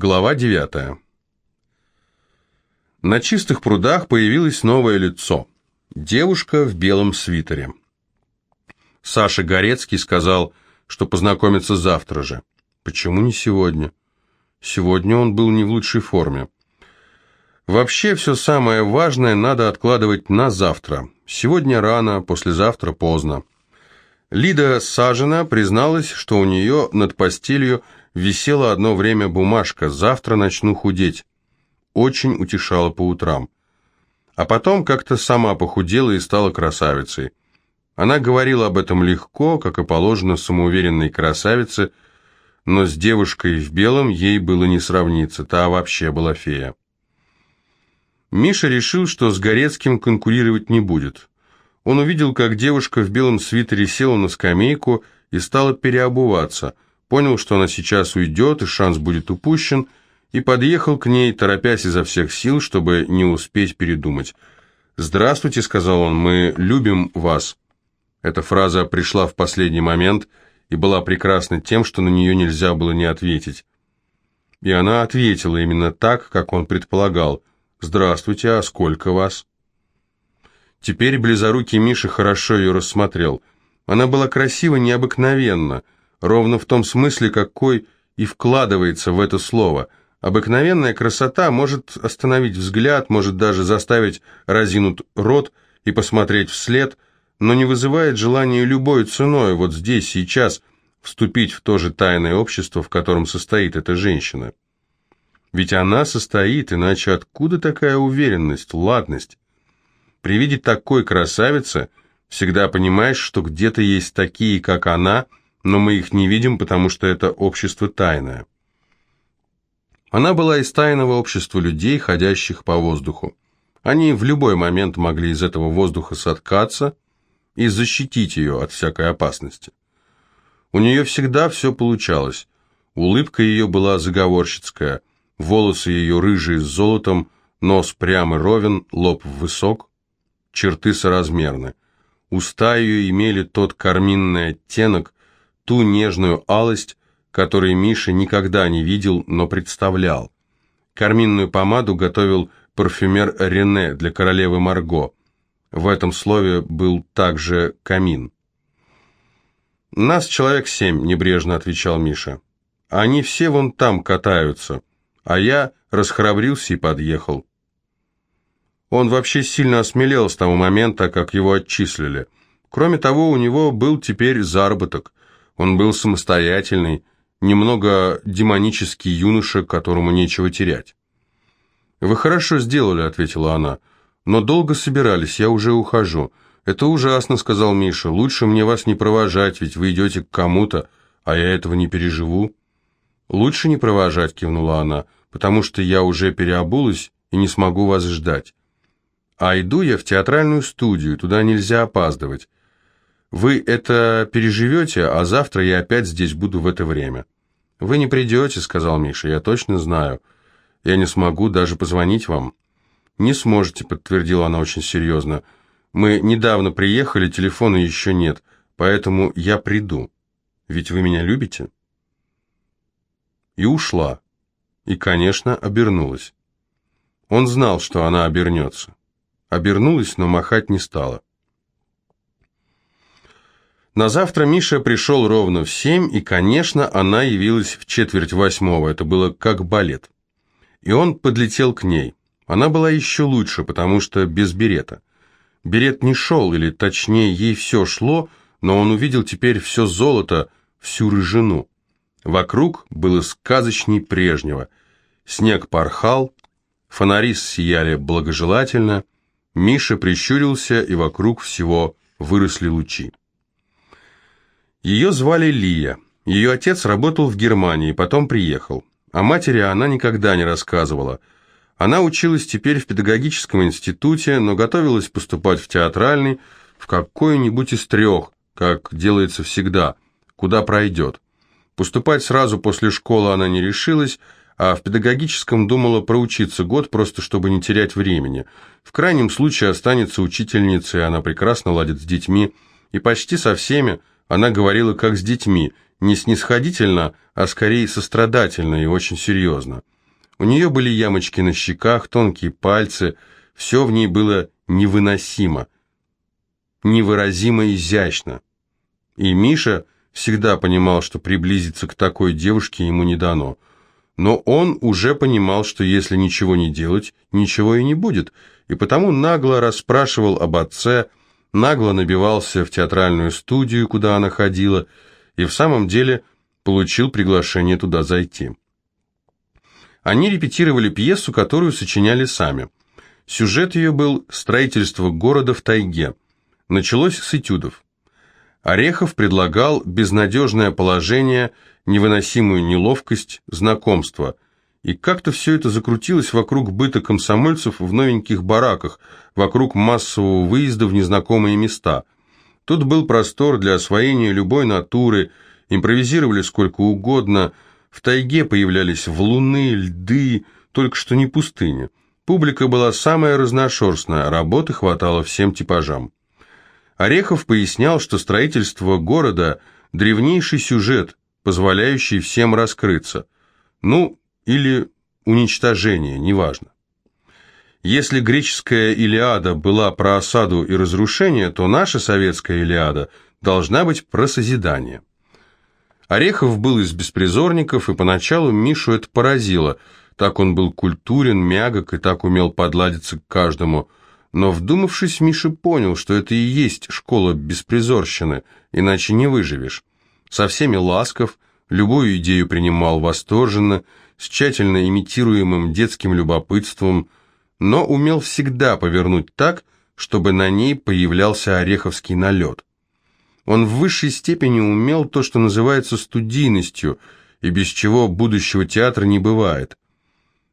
Глава 9. На чистых прудах появилось новое лицо. Девушка в белом свитере. Саша Горецкий сказал, что познакомится завтра же. Почему не сегодня? Сегодня он был не в лучшей форме. Вообще все самое важное надо откладывать на завтра. Сегодня рано, послезавтра поздно. Лида Сажина призналась, что у нее над постелью висела одно время бумажка «Завтра начну худеть». Очень утешала по утрам. А потом как-то сама похудела и стала красавицей. Она говорила об этом легко, как и положено самоуверенной красавице, но с девушкой в белом ей было не сравниться, та вообще была фея. Миша решил, что с Горецким конкурировать не будет. Он увидел, как девушка в белом свитере села на скамейку и стала переобуваться – понял, что она сейчас уйдет и шанс будет упущен, и подъехал к ней, торопясь изо всех сил, чтобы не успеть передумать. «Здравствуйте», — сказал он, — «мы любим вас». Эта фраза пришла в последний момент и была прекрасна тем, что на нее нельзя было не ответить. И она ответила именно так, как он предполагал. «Здравствуйте, а сколько вас?» Теперь близорукий Миша хорошо ее рассмотрел. Она была красива необыкновенно — ровно в том смысле, какой и вкладывается в это слово. Обыкновенная красота может остановить взгляд, может даже заставить разинут рот и посмотреть вслед, но не вызывает желания любой ценой вот здесь, сейчас, вступить в то же тайное общество, в котором состоит эта женщина. Ведь она состоит, иначе откуда такая уверенность, ладность? При виде такой красавицы всегда понимаешь, что где-то есть такие, как она – но мы их не видим, потому что это общество тайное. Она была из тайного общества людей, ходящих по воздуху. Они в любой момент могли из этого воздуха соткаться и защитить ее от всякой опасности. У нее всегда все получалось. Улыбка ее была заговорщицкая, волосы ее рыжие с золотом, нос прямый ровен, лоб высок, черты соразмерны. Уста ее имели тот карминный оттенок, ту нежную алость, которой Миша никогда не видел, но представлял. Карминную помаду готовил парфюмер Рене для королевы Марго. В этом слове был также камин. «Нас человек семь», — небрежно отвечал Миша. «Они все вон там катаются, а я расхрабрился и подъехал». Он вообще сильно осмелел с того момента, как его отчислили. Кроме того, у него был теперь заработок. Он был самостоятельный, немного демонический юноша, которому нечего терять. «Вы хорошо сделали», — ответила она, — «но долго собирались, я уже ухожу». «Это ужасно», — сказал Миша, — «лучше мне вас не провожать, ведь вы идете к кому-то, а я этого не переживу». «Лучше не провожать», — кивнула она, — «потому что я уже переобулась и не смогу вас ждать. А иду я в театральную студию, туда нельзя опаздывать. Вы это переживете, а завтра я опять здесь буду в это время». «Вы не придете», — сказал Миша, — «я точно знаю. Я не смогу даже позвонить вам». «Не сможете», — подтвердила она очень серьезно. «Мы недавно приехали, телефона еще нет, поэтому я приду. Ведь вы меня любите?» И ушла. И, конечно, обернулась. Он знал, что она обернется. Обернулась, но махать не стала. На завтра Миша пришел ровно в семь, и, конечно, она явилась в четверть восьмого, это было как балет. И он подлетел к ней. Она была еще лучше, потому что без берета. Берет не шел, или точнее, ей все шло, но он увидел теперь все золото, всю рыжину. Вокруг было сказочней прежнего. Снег порхал, фонари сияли благожелательно, Миша прищурился, и вокруг всего выросли лучи. Ее звали Лия. Ее отец работал в Германии, потом приехал. О матери она никогда не рассказывала. Она училась теперь в педагогическом институте, но готовилась поступать в театральный, в какой-нибудь из трех, как делается всегда, куда пройдет. Поступать сразу после школы она не решилась, а в педагогическом думала проучиться год, просто чтобы не терять времени. В крайнем случае останется учительницей, она прекрасно ладит с детьми, и почти со всеми, она говорила как с детьми, не снисходительно, а скорее сострадательно и очень серьезно. У нее были ямочки на щеках, тонкие пальцы, все в ней было невыносимо, невыразимо изящно. И Миша всегда понимал, что приблизиться к такой девушке ему не дано. Но он уже понимал, что если ничего не делать, ничего и не будет, и потому нагло расспрашивал об отце, нагло набивался в театральную студию, куда она ходила, и в самом деле получил приглашение туда зайти. Они репетировали пьесу, которую сочиняли сами. Сюжет ее был «Строительство города в тайге». Началось с этюдов. Орехов предлагал безнадежное положение, невыносимую неловкость, знакомство. И как-то все это закрутилось вокруг быта комсомольцев в новеньких бараках, вокруг массового выезда в незнакомые места. Тут был простор для освоения любой натуры, импровизировали сколько угодно, в тайге появлялись валуны, льды, только что не пустыня. Публика была самая разношерстная, работы хватало всем типажам. Орехов пояснял, что строительство города – древнейший сюжет, позволяющий всем раскрыться. Ну, или уничтожение, неважно. Если греческая Илиада была про осаду и разрушение, то наша советская Илиада должна быть про созидание. Орехов был из беспризорников, и поначалу Мишу это поразило. Так он был культурен, мягок и так умел подладиться к каждому – но, вдумавшись, Миша понял, что это и есть школа беспризорщины, иначе не выживешь. Со всеми ласков, любую идею принимал восторженно, с тщательно имитируемым детским любопытством, но умел всегда повернуть так, чтобы на ней появлялся ореховский налет. Он в высшей степени умел то, что называется студийностью, и без чего будущего театра не бывает.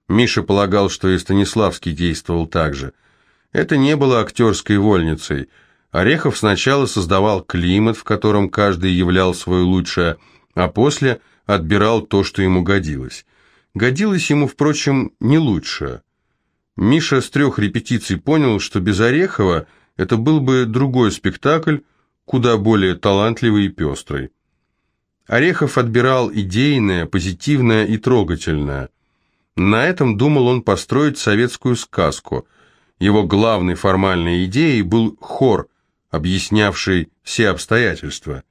Миша полагал, что и Станиславский действовал так же – это не было актерской вольницей. Орехов сначала создавал климат, в котором каждый являл свое лучшее, а после отбирал то, что ему годилось. Годилось ему, впрочем, не лучшее. Миша с трех репетиций понял, что без Орехова это был бы другой спектакль, куда более талантливый и пестрый. Орехов отбирал идейное, позитивное и трогательное. На этом думал он построить советскую сказку – его главной формальной идеей был хор, объяснявший все обстоятельства.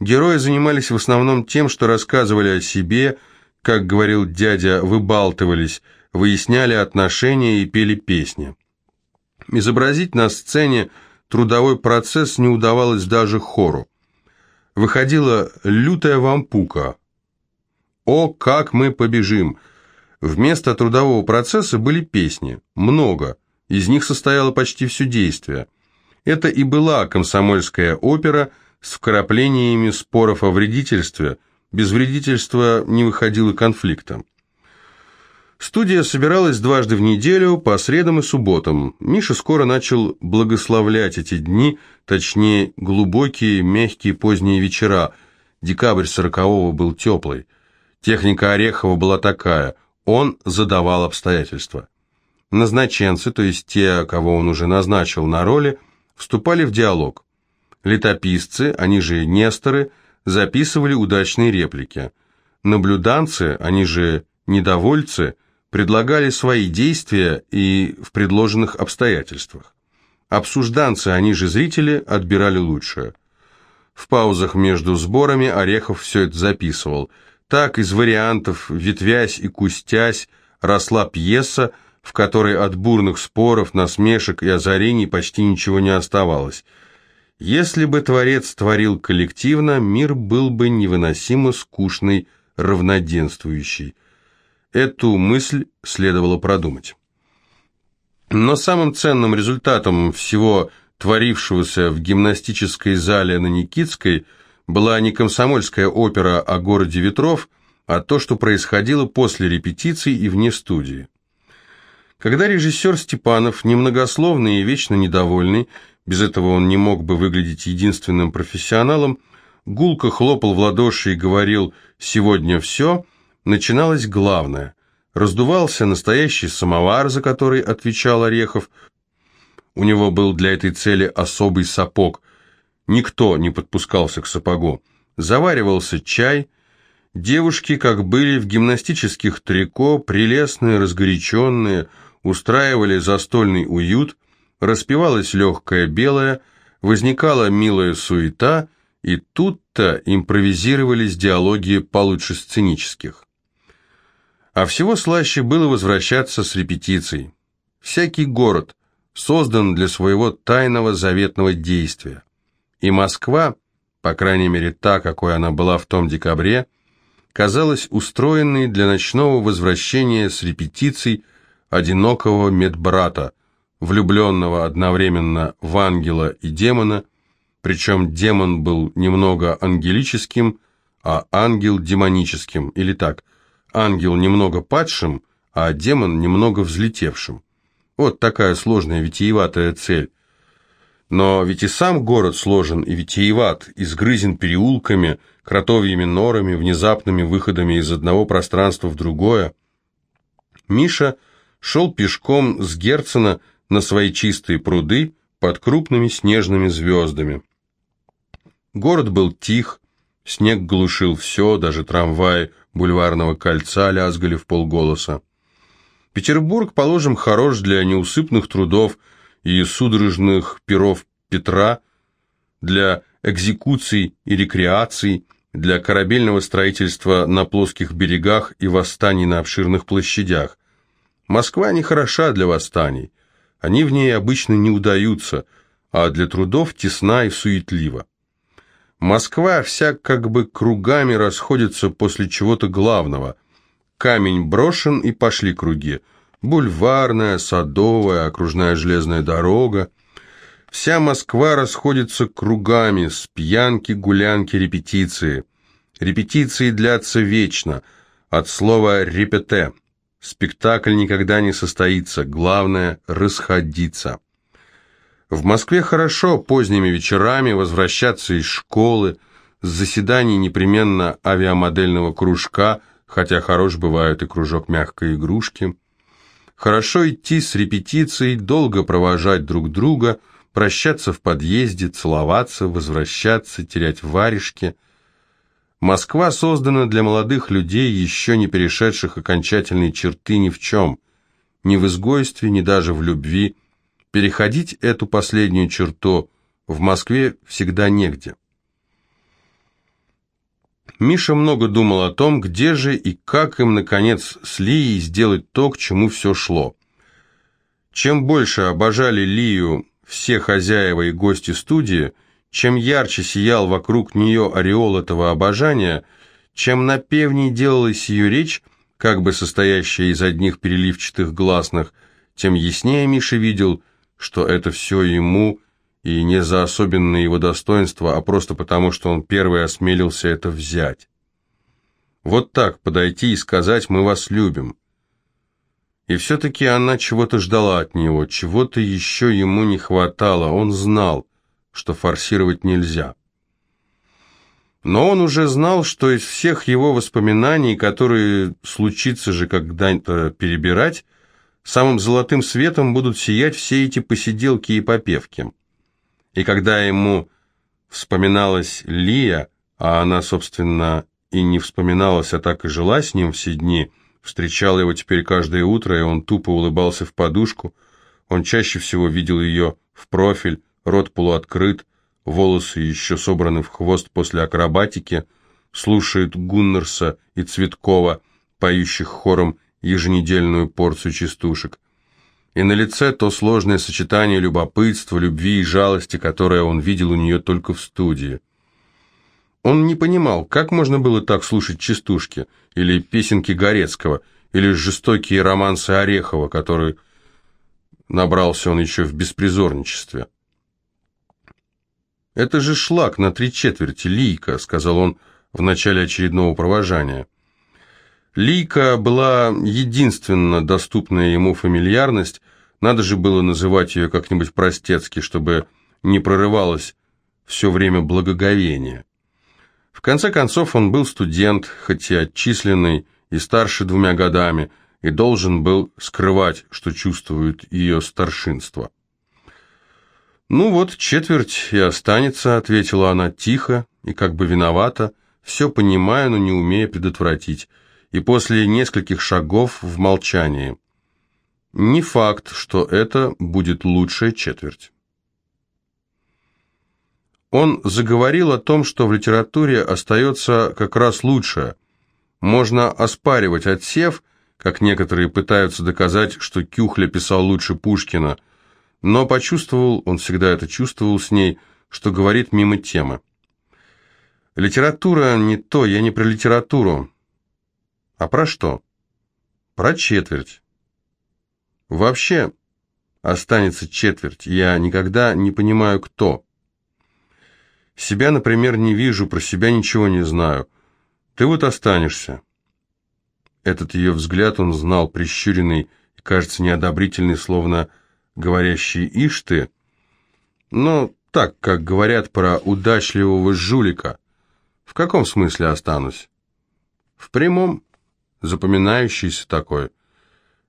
Герои занимались в основном тем, что рассказывали о себе, как говорил дядя, выбалтывались, выясняли отношения и пели песни. Изобразить на сцене трудовой процесс не удавалось даже хору. Выходила лютая вампука. «О, как мы побежим!» Вместо трудового процесса были песни, много – из них состояло почти все действие. Это и была комсомольская опера с вкраплениями споров о вредительстве. Без вредительства не выходило конфликта. Студия собиралась дважды в неделю, по средам и субботам. Миша скоро начал благословлять эти дни, точнее, глубокие, мягкие поздние вечера. Декабрь сорокового был теплый. Техника Орехова была такая, он задавал обстоятельства. Назначенцы, то есть те, кого он уже назначил на роли, вступали в диалог. Летописцы, они же Несторы, записывали удачные реплики. Наблюданцы, они же недовольцы, предлагали свои действия и в предложенных обстоятельствах. Обсужданцы, они же зрители, отбирали лучшее. В паузах между сборами Орехов все это записывал. Так, из вариантов, ветвясь и кустясь, росла пьеса, в которой от бурных споров, насмешек и озарений почти ничего не оставалось. Если бы Творец творил коллективно, мир был бы невыносимо скучный, равноденствующий. Эту мысль следовало продумать. Но самым ценным результатом всего творившегося в гимнастической зале на Никитской была не комсомольская опера о городе ветров, а то, что происходило после репетиций и вне студии. Когда режиссер Степанов, немногословный и вечно недовольный, без этого он не мог бы выглядеть единственным профессионалом, гулко хлопал в ладоши и говорил «сегодня все», начиналось главное. Раздувался настоящий самовар, за который отвечал Орехов. У него был для этой цели особый сапог. Никто не подпускался к сапогу. заваривался чай, девушки, как были в гимнастических трико, прелестные, разгоряченные, устраивали застольный уют, распевалась легкая белая, возникала милая суета, и тут-то импровизировались диалоги получше сценических. А всего слаще было возвращаться с репетицией. Всякий город создан для своего тайного заветного действия. И Москва, по крайней мере та, какой она была в том декабре, казалась устроенной для ночного возвращения с репетиций одинокого медбрата, влюбленного одновременно в ангела и демона, причем демон был немного ангелическим, а ангел демоническим, или так, ангел немного падшим, а демон немного взлетевшим. Вот такая сложная витиеватая цель. Но ведь и сам город сложен и витиеват, изгрызен переулками, кротовьими норами, внезапными выходами из одного пространства в другое. Миша шел пешком с Герцена на свои чистые пруды под крупными снежными звездами. Город был тих, снег глушил все, даже трамваи бульварного кольца лязгали в полголоса. Петербург, положим, хорош для неусыпных трудов и судорожных перов Петра, для экзекуций и рекреаций, для корабельного строительства на плоских берегах и восстаний на обширных площадях. Москва не хороша для восстаний, они в ней обычно не удаются, а для трудов тесна и суетлива. Москва вся как бы кругами расходится после чего-то главного. Камень брошен, и пошли круги. Бульварная, садовая, окружная железная дорога. Вся Москва расходится кругами, с пьянки, гулянки, репетиции. Репетиции длятся вечно, от слова «репете». Спектакль никогда не состоится, главное – расходиться. В Москве хорошо поздними вечерами возвращаться из школы, с заседаний непременно авиамодельного кружка, хотя хорош бывает и кружок мягкой игрушки. Хорошо идти с репетицией, долго провожать друг друга, прощаться в подъезде, целоваться, возвращаться, терять варежки. Москва создана для молодых людей, еще не перешедших окончательные черты ни в чем, ни в изгойстве, ни даже в любви – Переходить эту последнюю черту в Москве всегда негде. Миша много думал о том, где же и как им, наконец, с Лией сделать то, к чему все шло. Чем больше обожали Лию все хозяева и гости студии, чем ярче сиял вокруг нее ореол этого обожания, чем напевней делалась ее речь, как бы состоящая из одних переливчатых гласных, тем яснее Миша видел, что это все ему, и не за особенное его достоинство, а просто потому, что он первый осмелился это взять. Вот так подойти и сказать «мы вас любим». И все-таки она чего-то ждала от него, чего-то еще ему не хватало, он знал, что форсировать нельзя. Но он уже знал, что из всех его воспоминаний, которые случится же когда-то перебирать, самым золотым светом будут сиять все эти посиделки и попевки. И когда ему вспоминалась Лия, а она, собственно, и не вспоминалась, а так и жила с ним все дни, встречал его теперь каждое утро, и он тупо улыбался в подушку, он чаще всего видел ее в профиль, рот полуоткрыт, волосы еще собраны в хвост после акробатики, слушает Гуннерса и Цветкова, поющих хором еженедельную порцию частушек. И на лице то сложное сочетание любопытства, любви и жалости, которое он видел у нее только в студии. Он не понимал, как можно было так слушать частушки, или песенки Горецкого, или жестокие романсы Орехова, которые набрался он еще в беспризорничестве. «Это же шлак на три четверти, лийка», — сказал он в начале очередного провожания. Лика была единственно доступная ему фамильярность, надо же было называть ее как-нибудь простецки, чтобы не прорывалось все время благоговение. В конце концов он был студент, хоть и отчисленный, и старше двумя годами, и должен был скрывать, что чувствует ее старшинство. «Ну вот, четверть и останется», — ответила она тихо и как бы виновата, все понимая, но не умея предотвратить, и после нескольких шагов в молчании. Не факт, что это будет лучшая четверть. Он заговорил о том, что в литературе остается как раз лучшее. Можно оспаривать отсев, как некоторые пытаются доказать, что Кюхля писал лучше Пушкина, но почувствовал, он всегда это чувствовал с ней, что говорит мимо темы. Литература не то, я не про литературу. А про что? Про четверть. Вообще останется четверть, я никогда не понимаю, кто. Себя, например, не вижу, про себя ничего не знаю. Ты вот останешься. Этот ее взгляд он знал, прищуренный кажется, неодобрительный, словно говорящий «Ишь ты!» Но так, как говорят про удачливого жулика. В каком смысле останусь? В прямом, запоминающийся такой.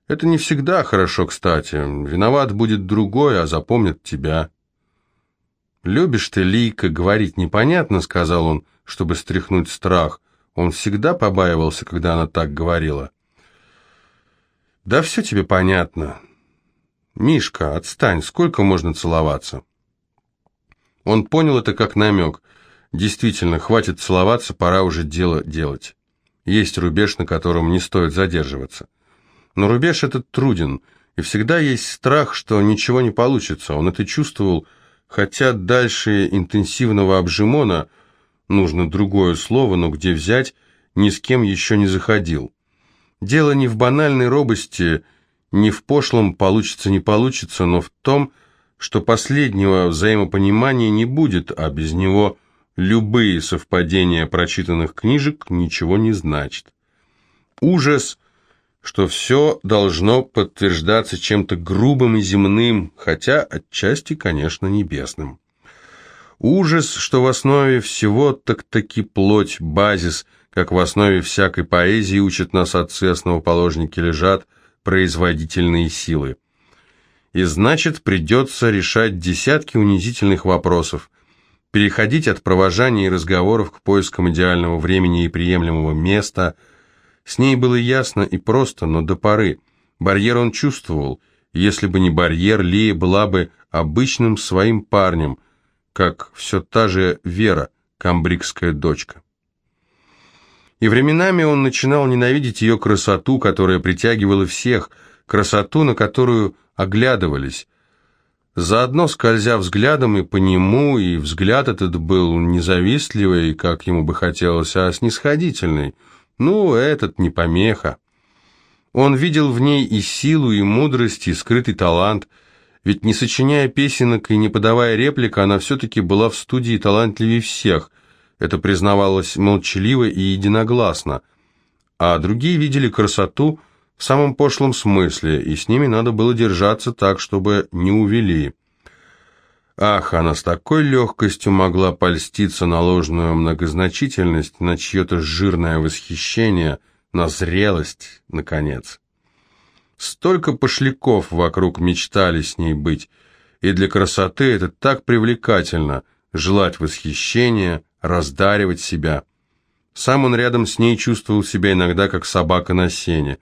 Это не всегда хорошо, кстати. Виноват будет другой, а запомнят тебя. «Любишь ты, Лийка, говорить непонятно», — сказал он, чтобы стряхнуть страх. Он всегда побаивался, когда она так говорила. «Да все тебе понятно. Мишка, отстань, сколько можно целоваться?» Он понял это как намек. Действительно, хватит целоваться, пора уже дело делать. Есть рубеж, на котором не стоит задерживаться. Но рубеж этот труден, и всегда есть страх, что ничего не получится. Он это чувствовал, Хотя дальше интенсивного обжимона, нужно другое слово, но где взять, ни с кем еще не заходил. Дело не в банальной робости, не в пошлом получится не получится, но в том, что последнего взаимопонимания не будет, а без него любые совпадения прочитанных книжек ничего не значат. Ужас – что все должно подтверждаться чем-то грубым и земным, хотя отчасти, конечно, небесным. Ужас, что в основе всего так-таки плоть, базис, как в основе всякой поэзии учат нас отцы, основоположники лежат производительные силы. И значит, придется решать десятки унизительных вопросов, переходить от провожания и разговоров к поискам идеального времени и приемлемого места – с ней было ясно и просто, но до поры. Барьер он чувствовал. Если бы не барьер, Лия была бы обычным своим парнем, как все та же Вера, камбрикская дочка. И временами он начинал ненавидеть ее красоту, которая притягивала всех, красоту, на которую оглядывались. Заодно скользя взглядом и по нему, и взгляд этот был независтливый, как ему бы хотелось, а снисходительный – ну, этот не помеха. Он видел в ней и силу, и мудрость, и скрытый талант. Ведь не сочиняя песенок и не подавая реплик, она все-таки была в студии талантливее всех. Это признавалось молчаливо и единогласно. А другие видели красоту в самом пошлом смысле, и с ними надо было держаться так, чтобы не увели. Ах, она с такой легкостью могла польститься на ложную многозначительность, на чье-то жирное восхищение, на зрелость, наконец. Столько пошляков вокруг мечтали с ней быть, и для красоты это так привлекательно – желать восхищения, раздаривать себя. Сам он рядом с ней чувствовал себя иногда как собака на сене.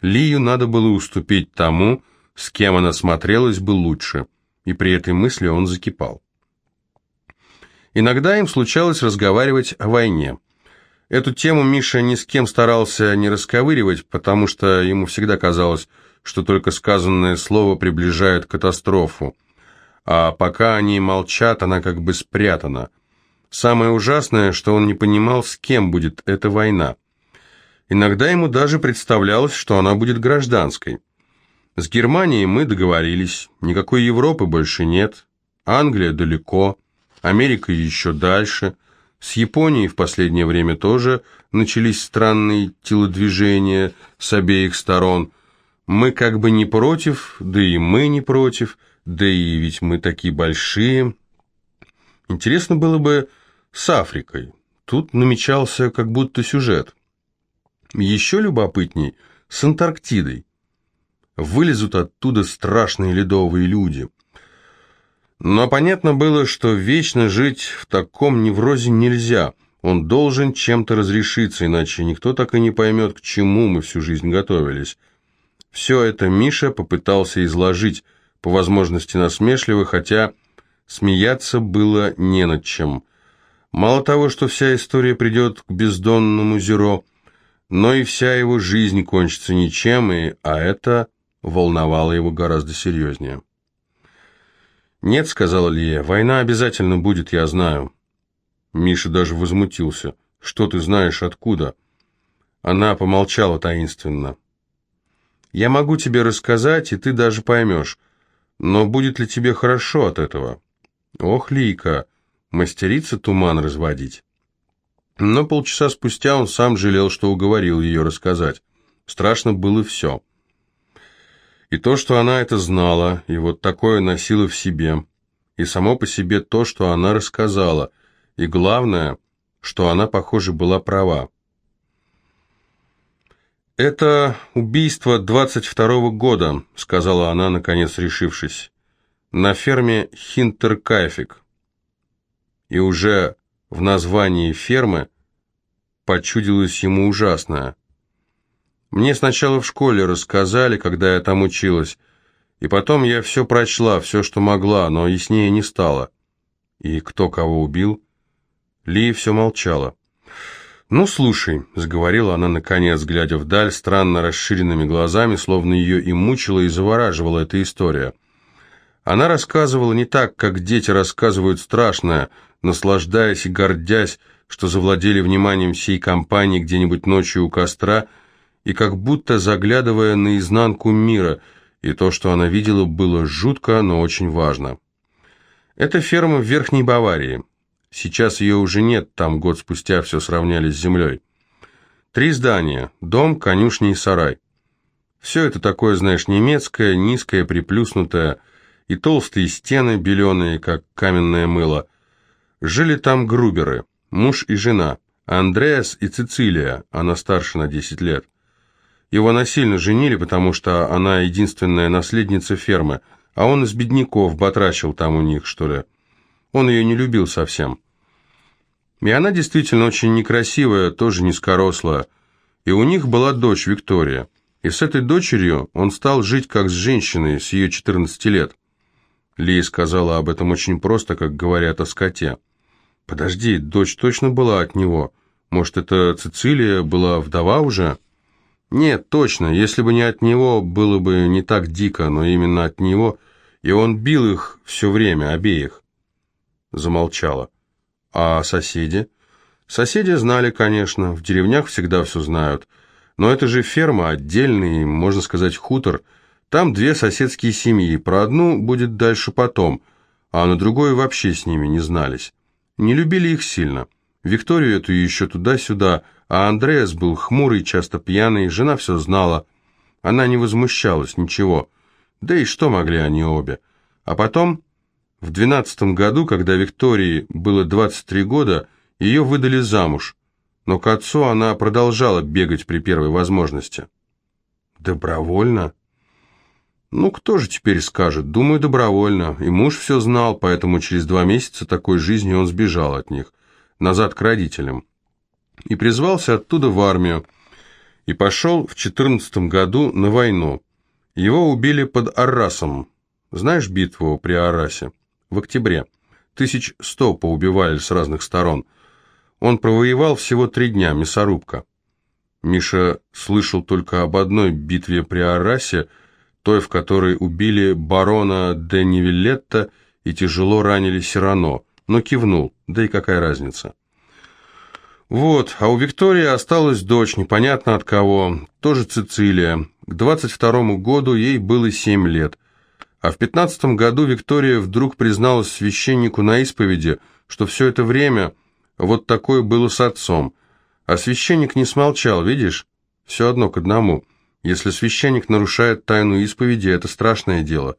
Лию надо было уступить тому, с кем она смотрелась бы лучше – и при этой мысли он закипал. Иногда им случалось разговаривать о войне. Эту тему Миша ни с кем старался не расковыривать, потому что ему всегда казалось, что только сказанное слово приближает катастрофу. А пока они молчат, она как бы спрятана. Самое ужасное, что он не понимал, с кем будет эта война. Иногда ему даже представлялось, что она будет гражданской. С Германией мы договорились, никакой Европы больше нет, Англия далеко, Америка еще дальше, с Японией в последнее время тоже начались странные телодвижения с обеих сторон. Мы как бы не против, да и мы не против, да и ведь мы такие большие. Интересно было бы с Африкой. Тут намечался как будто сюжет. Еще любопытней с Антарктидой вылезут оттуда страшные ледовые люди. Но понятно было, что вечно жить в таком неврозе нельзя. Он должен чем-то разрешиться, иначе никто так и не поймет, к чему мы всю жизнь готовились. Все это Миша попытался изложить, по возможности насмешливо, хотя смеяться было не над чем. Мало того, что вся история придет к бездонному Зеро, но и вся его жизнь кончится ничем, и, а это волновало его гораздо серьезнее. «Нет», — сказала Лия, — «война обязательно будет, я знаю». Миша даже возмутился. «Что ты знаешь, откуда?» Она помолчала таинственно. «Я могу тебе рассказать, и ты даже поймешь. Но будет ли тебе хорошо от этого?» «Ох, Лийка, мастерица туман разводить». Но полчаса спустя он сам жалел, что уговорил ее рассказать. Страшно было все. И то, что она это знала, и вот такое носила в себе, и само по себе то, что она рассказала, и главное, что она, похоже, была права. «Это убийство 22-го года», — сказала она, наконец решившись, — «на ферме Хинтеркайфик». И уже в названии фермы почудилось ему ужасное — мне сначала в школе рассказали, когда я там училась, и потом я все прочла, все, что могла, но яснее не стало. И кто кого убил? Ли все молчала. «Ну, слушай», — заговорила она наконец, глядя вдаль, странно расширенными глазами, словно ее и мучила, и завораживала эта история. Она рассказывала не так, как дети рассказывают страшное, наслаждаясь и гордясь, что завладели вниманием всей компании где-нибудь ночью у костра — и как будто заглядывая наизнанку мира, и то, что она видела, было жутко, но очень важно. Это ферма в Верхней Баварии. Сейчас ее уже нет, там год спустя все сравняли с землей. Три здания, дом, конюшня и сарай. Все это такое, знаешь, немецкое, низкое, приплюснутое, и толстые стены, беленые, как каменное мыло. Жили там груберы, муж и жена, Андреас и Цицилия, она старше на 10 лет. Его насильно женили, потому что она единственная наследница фермы, а он из бедняков батрачил там у них, что ли. Он ее не любил совсем. И она действительно очень некрасивая, тоже низкорослая. И у них была дочь Виктория. И с этой дочерью он стал жить как с женщиной с ее 14 лет. Лия сказала об этом очень просто, как говорят о скоте. «Подожди, дочь точно была от него? Может, это Цицилия была вдова уже?» Нет, точно, если бы не от него, было бы не так дико, но именно от него, и он бил их все время, обеих. Замолчала. А соседи? Соседи знали, конечно, в деревнях всегда все знают. Но это же ферма, отдельный, можно сказать, хутор. Там две соседские семьи, про одну будет дальше потом, а на другой вообще с ними не знались. Не любили их сильно. Викторию эту еще туда-сюда, а Андреас был хмурый, часто пьяный, жена все знала. Она не возмущалась, ничего. Да и что могли они обе? А потом, в двенадцатом году, когда Виктории было 23 года, ее выдали замуж, но к отцу она продолжала бегать при первой возможности. Добровольно? Ну, кто же теперь скажет? Думаю, добровольно. И муж все знал, поэтому через два месяца такой жизни он сбежал от них, назад к родителям и призвался оттуда в армию, и пошел в 14 году на войну. Его убили под Аррасом. Знаешь битву при Аррасе? В октябре. Тысяч сто поубивали с разных сторон. Он провоевал всего три дня, мясорубка. Миша слышал только об одной битве при Аррасе, той, в которой убили барона де Нивелетта и тяжело ранили Сирано, но кивнул, да и какая разница. Вот, а у Виктории осталась дочь, непонятно от кого, тоже Цицилия. К 22 году ей было 7 лет. А в 15 году Виктория вдруг призналась священнику на исповеди, что все это время вот такое было с отцом. А священник не смолчал, видишь? Все одно к одному. Если священник нарушает тайну исповеди, это страшное дело.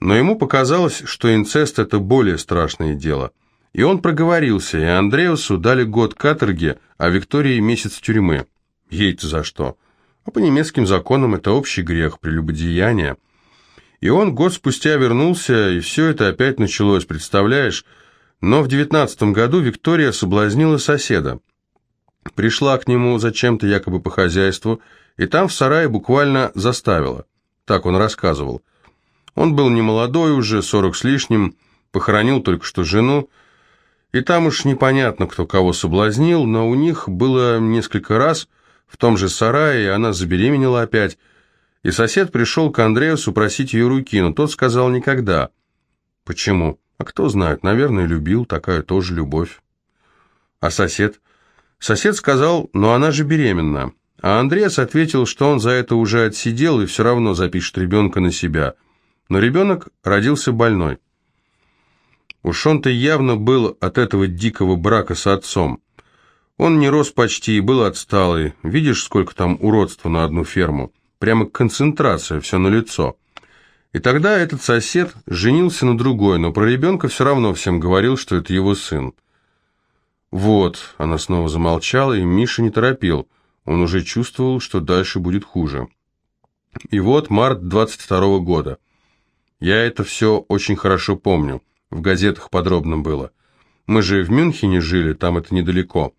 Но ему показалось, что инцест – это более страшное дело – и он проговорился, и Андреусу дали год каторги, а Виктории месяц тюрьмы. Ей-то за что? А по немецким законам это общий грех, прелюбодеяние. И он год спустя вернулся, и все это опять началось, представляешь? Но в девятнадцатом году Виктория соблазнила соседа. Пришла к нему зачем-то якобы по хозяйству, и там в сарае буквально заставила. Так он рассказывал. Он был не молодой уже, сорок с лишним, похоронил только что жену, и там уж непонятно, кто кого соблазнил, но у них было несколько раз в том же сарае, и она забеременела опять, и сосед пришел к Андреасу просить ее руки, но тот сказал никогда. Почему? А кто знает, наверное, любил, такая тоже любовь. А сосед? Сосед сказал, но она же беременна. А Андреас ответил, что он за это уже отсидел и все равно запишет ребенка на себя. Но ребенок родился больной. Уж он-то явно был от этого дикого брака с отцом. Он не рос почти и был отсталый. Видишь, сколько там уродства на одну ферму. Прямо концентрация, все на лицо. И тогда этот сосед женился на другой, но про ребенка все равно всем говорил, что это его сын. Вот, она снова замолчала, и Миша не торопил. Он уже чувствовал, что дальше будет хуже. И вот март 22 -го года. Я это все очень хорошо помню. В газетах подробно было. Мы же в Мюнхене жили, там это недалеко.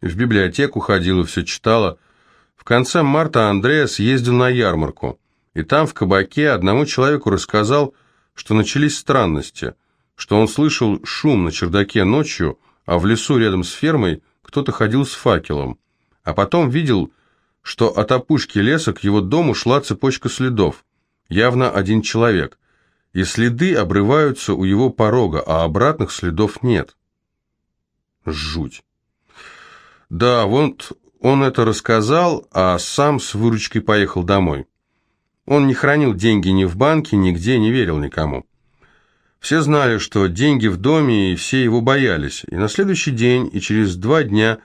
В библиотеку ходила, все читала. В конце марта Андреас ездил на ярмарку, и там в кабаке одному человеку рассказал, что начались странности, что он слышал шум на чердаке ночью, а в лесу рядом с фермой кто-то ходил с факелом, а потом видел, что от опушки леса к его дому шла цепочка следов, явно один человек, и следы обрываются у его порога, а обратных следов нет. Жуть. Да, вот он это рассказал, а сам с выручкой поехал домой. Он не хранил деньги ни в банке, нигде, не верил никому. Все знали, что деньги в доме, и все его боялись. И на следующий день, и через два дня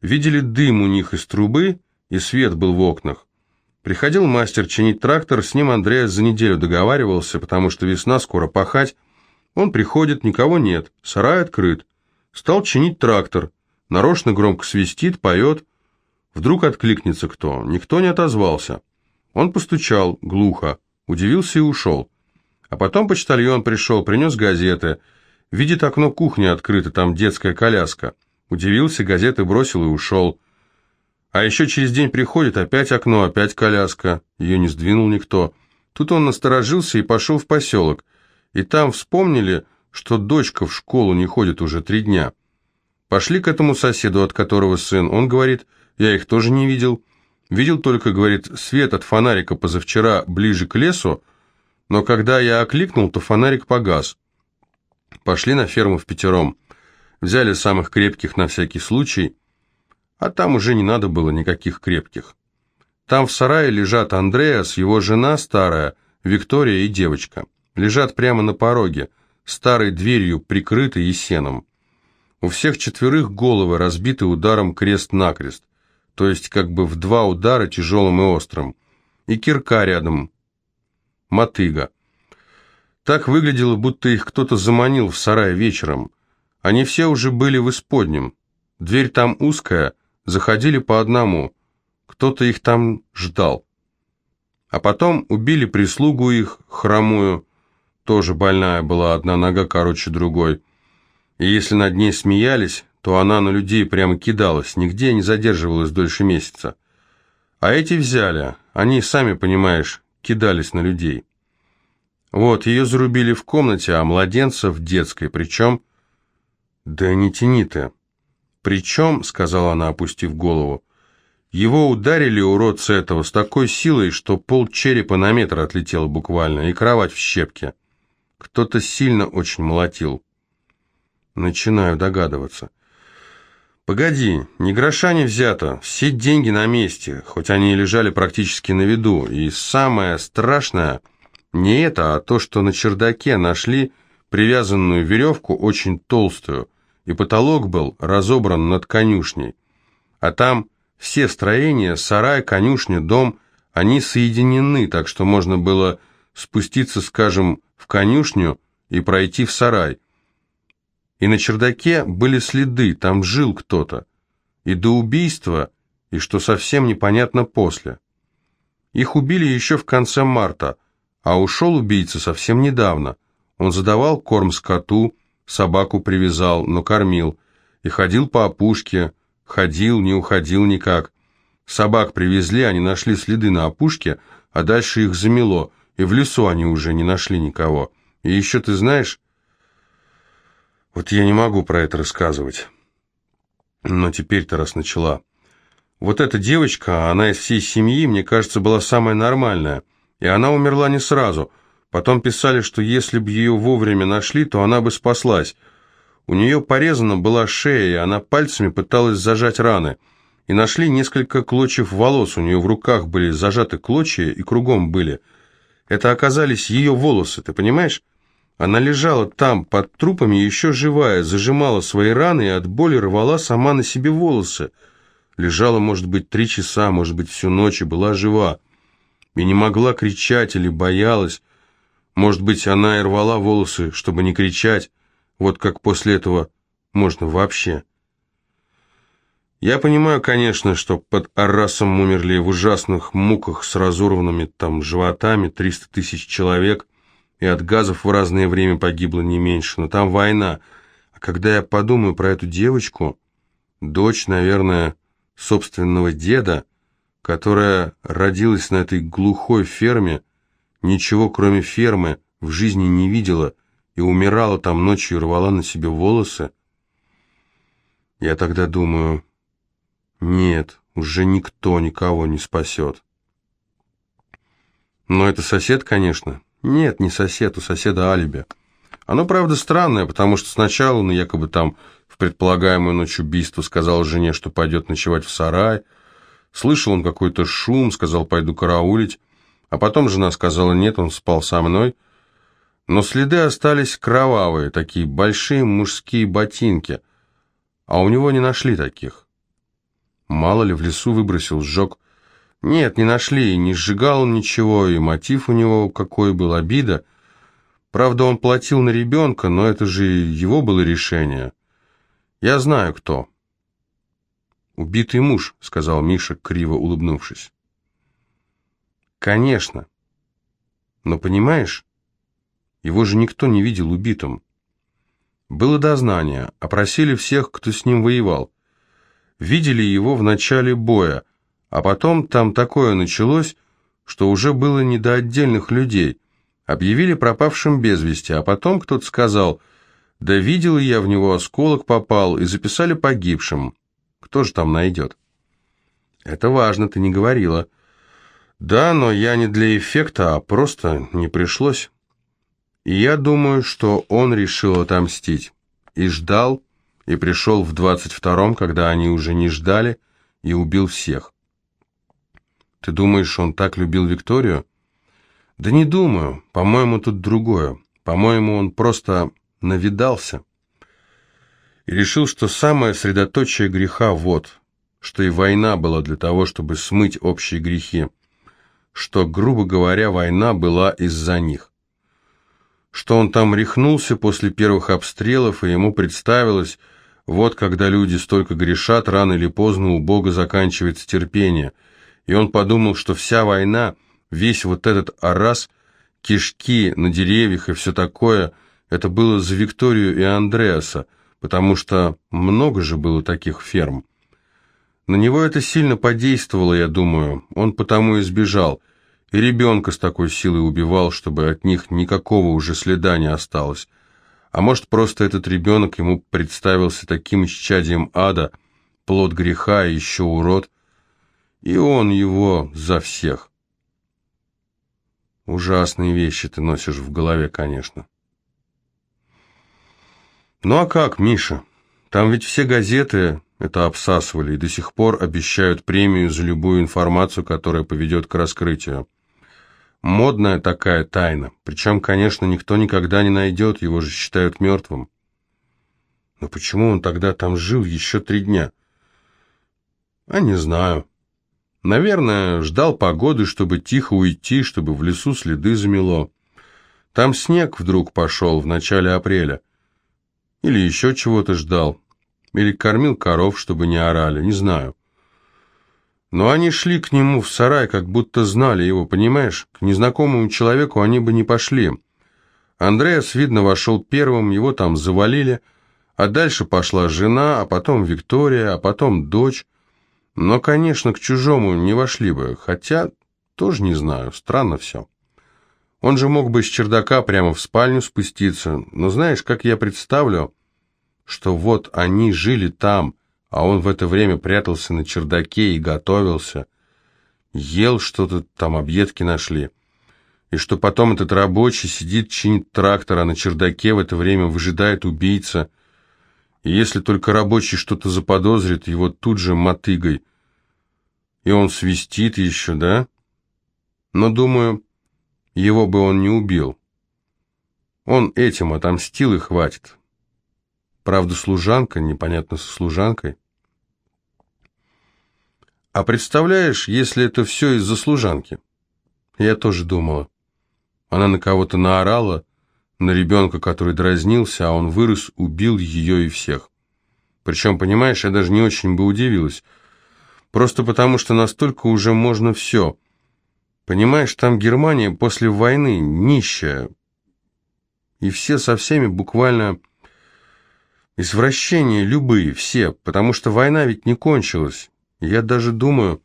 видели дым у них из трубы, и свет был в окнах. Приходил мастер чинить трактор, с ним Андреас за неделю договаривался, потому что весна, скоро пахать. Он приходит, никого нет, сарай открыт. Стал чинить трактор, нарочно громко свистит, поет. Вдруг откликнется кто, никто не отозвался. Он постучал, глухо, удивился и ушел. А потом почтальон пришел, принес газеты. Видит окно кухни открыто, там детская коляска. Удивился, газеты бросил и ушел. А еще через день приходит, опять окно, опять коляска. Ее не сдвинул никто. Тут он насторожился и пошел в поселок. И там вспомнили, что дочка в школу не ходит уже три дня. Пошли к этому соседу, от которого сын. Он говорит, я их тоже не видел. Видел только, говорит, свет от фонарика позавчера ближе к лесу, но когда я окликнул, то фонарик погас. Пошли на ферму в пятером. Взяли самых крепких на всякий случай, а там уже не надо было никаких крепких. Там в сарае лежат Андреас, его жена старая, Виктория и девочка. Лежат прямо на пороге, старой дверью, прикрытой и сеном. У всех четверых головы разбиты ударом крест-накрест, то есть как бы в два удара тяжелым и острым. И кирка рядом, мотыга. Так выглядело, будто их кто-то заманил в сарай вечером. Они все уже были в исподнем. Дверь там узкая, заходили по одному. Кто-то их там ждал. А потом убили прислугу их, хромую, тоже больная была, одна нога короче другой. И если над ней смеялись, то она на людей прямо кидалась, нигде не задерживалась дольше месяца. А эти взяли, они, сами понимаешь, кидались на людей. Вот, ее зарубили в комнате, а младенца в детской, причем... Да не тяни ты. Причем, сказала она, опустив голову, его ударили, уродца этого, с такой силой, что пол черепа на метр отлетел буквально, и кровать в щепке. Кто-то сильно очень молотил. Начинаю догадываться. Погоди, ни гроша не взято, все деньги на месте, хоть они и лежали практически на виду. И самое страшное не это, а то, что на чердаке нашли привязанную веревку очень толстую, и потолок был разобран над конюшней. А там все строения, сарай, конюшня, дом, они соединены, так что можно было спуститься, скажем, в конюшню и пройти в сарай. И на чердаке были следы, там жил кто-то. И до убийства, и что совсем непонятно после. Их убили еще в конце марта, А ушел убийца совсем недавно. Он задавал корм скоту, собаку привязал, но кормил. И ходил по опушке, ходил, не уходил никак. Собак привезли, они нашли следы на опушке, а дальше их замело, и в лесу они уже не нашли никого. И еще ты знаешь... Вот я не могу про это рассказывать. Но теперь-то раз начала. Вот эта девочка, она из всей семьи, мне кажется, была самая нормальная. И она умерла не сразу. Потом писали, что если бы ее вовремя нашли, то она бы спаслась. У нее порезана была шея, и она пальцами пыталась зажать раны. И нашли несколько клочьев волос, у нее в руках были зажаты клочья и кругом были. Это оказались ее волосы, ты понимаешь? Она лежала там, под трупами, еще живая, зажимала свои раны и от боли рвала сама на себе волосы. Лежала, может быть, три часа, может быть, всю ночь и была жива. И не могла кричать или боялась. Может быть, она и рвала волосы, чтобы не кричать. Вот как после этого можно вообще. Я понимаю, конечно, что под Аррасом умерли в ужасных муках с разорванными там животами 300 тысяч человек, и от газов в разное время погибло не меньше, но там война. А когда я подумаю про эту девочку, дочь, наверное, собственного деда, которая родилась на этой глухой ферме, ничего кроме фермы в жизни не видела и умирала там ночью и рвала на себе волосы, я тогда думаю, нет, уже никто никого не спасет. Но это сосед, конечно. Нет, не сосед, у соседа алиби. Оно, правда, странное, потому что сначала он якобы там в предполагаемую ночь убийства сказал жене, что пойдет ночевать в сарай. Слышал он какой-то шум, сказал, пойду караулить. А потом жена сказала, нет, он спал со мной. Но следы остались кровавые, такие большие мужские ботинки. А у него не нашли таких. Мало ли, в лесу выбросил, сжег. Нет, не нашли, не сжигал он ничего, и мотив у него какой был, обида. Правда, он платил на ребенка, но это же его было решение. Я знаю, кто. «Убитый муж», — сказал Миша, криво улыбнувшись. «Конечно. Но понимаешь, его же никто не видел убитым. Было дознание, опросили всех, кто с ним воевал. Видели его в начале боя, а потом там такое началось, что уже было не до отдельных людей. Объявили пропавшим без вести, а потом кто-то сказал, да видел я в него осколок попал, и записали погибшим. Кто же там найдет? Это важно, ты не говорила. Да, но я не для эффекта, а просто не пришлось. И я думаю, что он решил отомстить. И ждал, и пришел в двадцать втором, когда они уже не ждали, и убил всех. Ты думаешь, он так любил Викторию? Да не думаю. По-моему, тут другое. По-моему, он просто навидался и решил, что самое средоточие греха вот, что и война была для того, чтобы смыть общие грехи, что, грубо говоря, война была из-за них. Что он там рехнулся после первых обстрелов, и ему представилось, вот когда люди столько грешат, рано или поздно у Бога заканчивается терпение, и он подумал, что вся война, весь вот этот арас, кишки на деревьях и все такое, это было за Викторию и Андреаса, потому что много же было таких ферм. На него это сильно подействовало, я думаю, он потому и сбежал, и ребенка с такой силой убивал, чтобы от них никакого уже следа не осталось. А может, просто этот ребенок ему представился таким исчадием ада, плод греха и еще урод, и он его за всех. Ужасные вещи ты носишь в голове, конечно. Ну а как, Миша? Там ведь все газеты это обсасывали и до сих пор обещают премию за любую информацию, которая поведет к раскрытию. Модная такая тайна, причем, конечно, никто никогда не найдет, его же считают мертвым. Но почему он тогда там жил еще три дня? А не знаю. Наверное, ждал погоды, чтобы тихо уйти, чтобы в лесу следы замело. Там снег вдруг пошел в начале апреля. Или еще чего-то ждал. Или кормил коров, чтобы не орали, не знаю. Но они шли к нему в сарай, как будто знали его, понимаешь? К незнакомому человеку они бы не пошли. Андреас, видно, вошел первым, его там завалили, а дальше пошла жена, а потом Виктория, а потом дочь. Но, конечно, к чужому не вошли бы, хотя тоже не знаю, странно все. Он же мог бы с чердака прямо в спальню спуститься, но знаешь, как я представлю, что вот они жили там, а он в это время прятался на чердаке и готовился, ел что-то, там объедки нашли, и что потом этот рабочий сидит, чинит трактор, а на чердаке в это время выжидает убийца, и если только рабочий что-то заподозрит, его тут же мотыгой, и он свистит еще, да? Но, думаю, его бы он не убил. Он этим отомстил и хватит. Правда, служанка, непонятно со служанкой. А представляешь, если это все из-за служанки? Я тоже думала. Она на кого-то наорала, на ребенка, который дразнился, а он вырос, убил ее и всех. Причем, понимаешь, я даже не очень бы удивилась. Просто потому, что настолько уже можно все – Понимаешь, там Германия после войны нищая. И все со всеми буквально извращения любые, все, потому что война ведь не кончилась. Я даже думаю,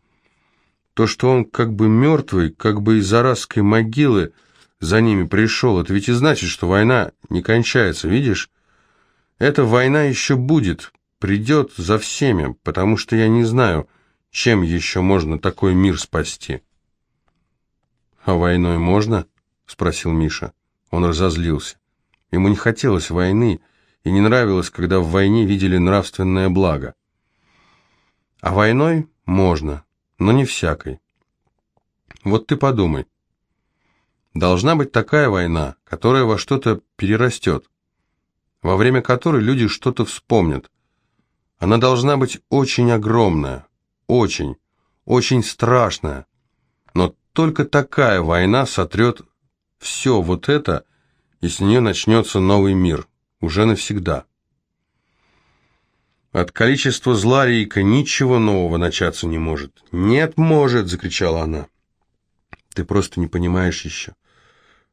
то, что он как бы мертвый, как бы из арасской могилы за ними пришел, это ведь и значит, что война не кончается, видишь? Эта война еще будет, придет за всеми, потому что я не знаю, чем еще можно такой мир спасти». «А войной можно?» — спросил Миша. Он разозлился. Ему не хотелось войны, и не нравилось, когда в войне видели нравственное благо. А войной можно, но не всякой. Вот ты подумай. Должна быть такая война, которая во что-то перерастет, во время которой люди что-то вспомнят. Она должна быть очень огромная, очень, очень страшная, но только такая война сотрет все вот это, и с нее начнется новый мир, уже навсегда. От количества зла Рейка ничего нового начаться не может. «Нет, может!» — закричала она. «Ты просто не понимаешь еще.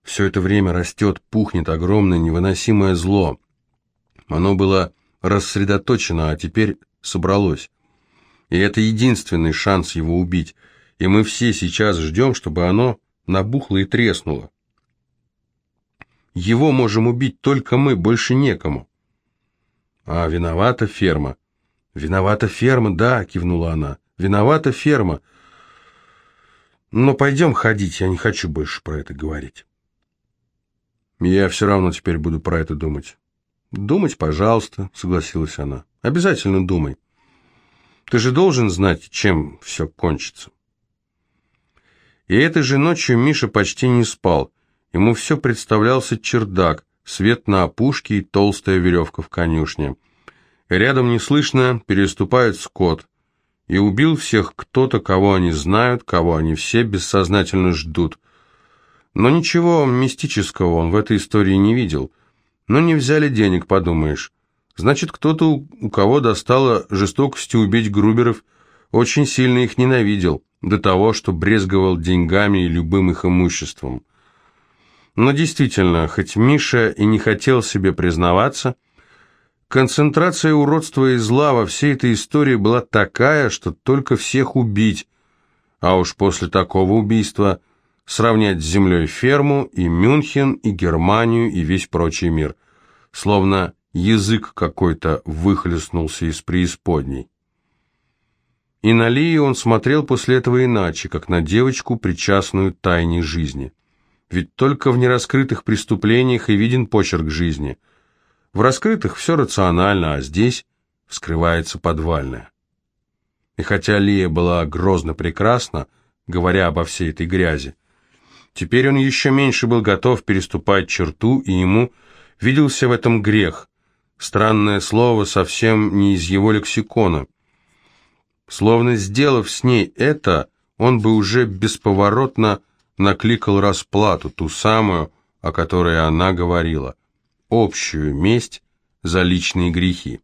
Все это время растет, пухнет огромное невыносимое зло. Оно было рассредоточено, а теперь собралось. И это единственный шанс его убить — и мы все сейчас ждем, чтобы оно набухло и треснуло. Его можем убить только мы, больше некому. А виновата ферма. Виновата ферма, да, кивнула она. Виновата ферма. Но пойдем ходить, я не хочу больше про это говорить. Я все равно теперь буду про это думать. Думать, пожалуйста, согласилась она. Обязательно думай. Ты же должен знать, чем все кончится. И этой же ночью Миша почти не спал. Ему все представлялся чердак, свет на опушке и толстая веревка в конюшне. Рядом неслышно переступает скот. И убил всех кто-то, кого они знают, кого они все бессознательно ждут. Но ничего мистического он в этой истории не видел. Но не взяли денег, подумаешь. Значит, кто-то, у кого достало жестокости убить Груберов, очень сильно их ненавидел до того, что брезговал деньгами и любым их имуществом. Но действительно, хоть Миша и не хотел себе признаваться, концентрация уродства и зла во всей этой истории была такая, что только всех убить, а уж после такого убийства сравнять с землей ферму и Мюнхен, и Германию, и весь прочий мир, словно язык какой-то выхлестнулся из преисподней. И на Лию он смотрел после этого иначе, как на девочку, причастную тайне жизни. Ведь только в нераскрытых преступлениях и виден почерк жизни. В раскрытых все рационально, а здесь вскрывается подвальное. И хотя Лия была грозно прекрасна, говоря обо всей этой грязи, теперь он еще меньше был готов переступать черту, и ему виделся в этом грех. Странное слово совсем не из его лексикона – Словно сделав с ней это, он бы уже бесповоротно накликал расплату, ту самую, о которой она говорила, общую месть за личные грехи.